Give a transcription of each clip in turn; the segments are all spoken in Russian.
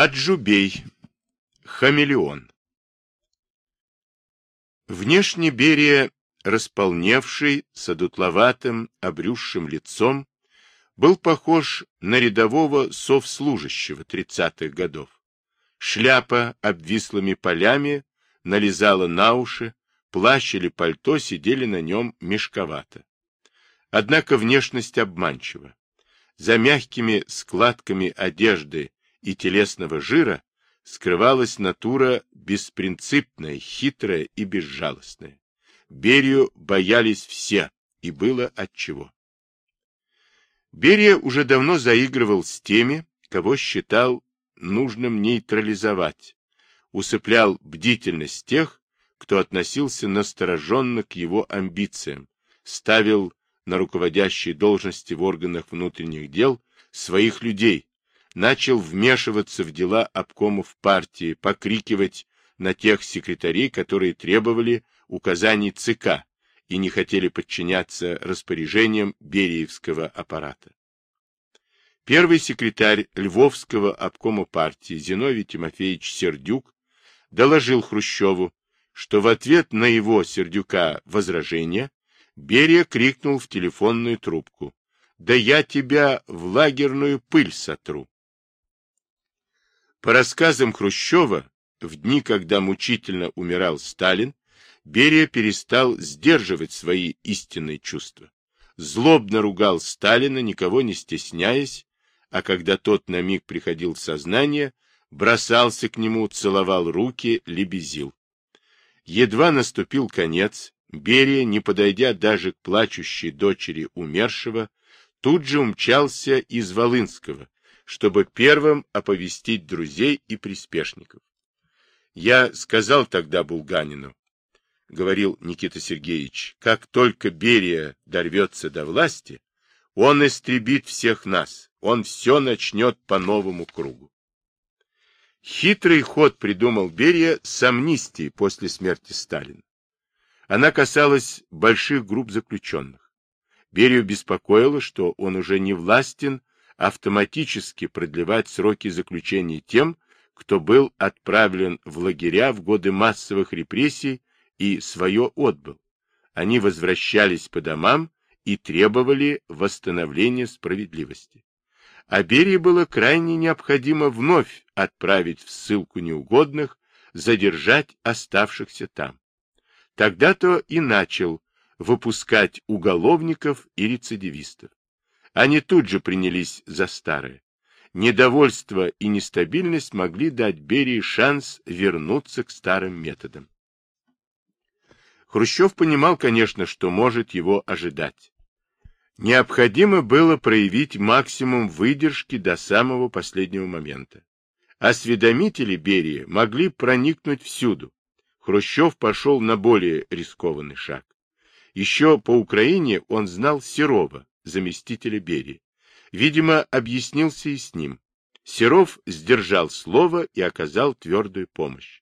Аджубей. Хамелеон. Внешне Берия, располневший, с одутловатым, обрюзшим лицом, был похож на рядового совслужащего тридцатых годов. Шляпа обвислыми полями налезала на уши, плащ или пальто сидели на нем мешковато. Однако внешность обманчива. За мягкими складками одежды и телесного жира скрывалась натура беспринципная, хитрая и безжалостная. Берию боялись все, и было отчего. Берия уже давно заигрывал с теми, кого считал нужным нейтрализовать, усыплял бдительность тех, кто относился настороженно к его амбициям, ставил на руководящие должности в органах внутренних дел своих людей, начал вмешиваться в дела обкомов партии, покрикивать на тех секретарей, которые требовали указаний ЦК и не хотели подчиняться распоряжениям Бериевского аппарата. Первый секретарь Львовского обкома партии Зиновий Тимофеевич Сердюк доложил Хрущеву, что в ответ на его Сердюка возражение Берия крикнул в телефонную трубку «Да я тебя в лагерную пыль сотру!» По рассказам Хрущева, в дни, когда мучительно умирал Сталин, Берия перестал сдерживать свои истинные чувства. Злобно ругал Сталина, никого не стесняясь, а когда тот на миг приходил в сознание, бросался к нему, целовал руки, лебезил. Едва наступил конец, Берия, не подойдя даже к плачущей дочери умершего, тут же умчался из Волынского, чтобы первым оповестить друзей и приспешников. Я сказал тогда Булганину, — говорил Никита Сергеевич, — как только Берия дорвется до власти, он истребит всех нас, он все начнет по новому кругу. Хитрый ход придумал Берия с амнистией после смерти Сталина. Она касалась больших групп заключенных. Берию беспокоило, что он уже не властен автоматически продлевать сроки заключения тем, кто был отправлен в лагеря в годы массовых репрессий и свое отбыл. Они возвращались по домам и требовали восстановления справедливости. А Берии было крайне необходимо вновь отправить в ссылку неугодных, задержать оставшихся там. Тогда-то и начал выпускать уголовников и рецидивистов. Они тут же принялись за старое. Недовольство и нестабильность могли дать Берии шанс вернуться к старым методам. Хрущев понимал, конечно, что может его ожидать. Необходимо было проявить максимум выдержки до самого последнего момента. Осведомители Берии могли проникнуть всюду. Хрущев пошел на более рискованный шаг. Еще по Украине он знал Серова, заместителя Берии. Видимо, объяснился и с ним. Серов сдержал слово и оказал твердую помощь.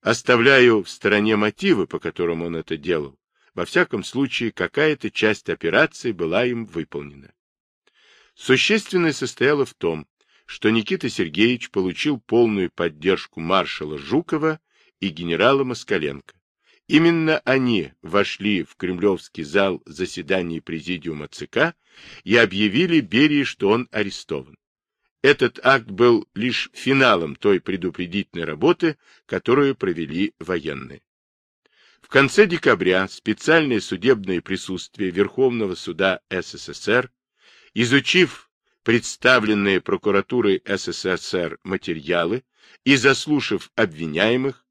Оставляю в стороне мотивы, по которым он это делал. Во всяком случае, какая-то часть операции была им выполнена. Существенное состояло в том, что Никита Сергеевич получил полную поддержку маршала Жукова и генерала Москаленко. Именно они вошли в кремлевский зал заседаний президиума ЦК и объявили Берии, что он арестован. Этот акт был лишь финалом той предупредительной работы, которую провели военные. В конце декабря специальное судебное присутствие Верховного суда СССР, изучив представленные прокуратурой СССР материалы и заслушав обвиняемых,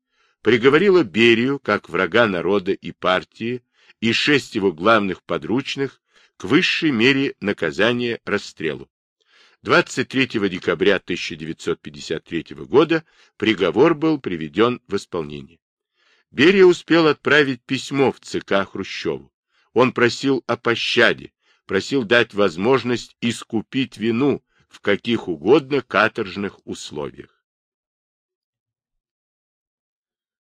приговорила Берию, как врага народа и партии, и шесть его главных подручных к высшей мере наказания расстрелу. 23 декабря 1953 года приговор был приведен в исполнение. Берия успел отправить письмо в ЦК Хрущеву. Он просил о пощаде, просил дать возможность искупить вину в каких угодно каторжных условиях.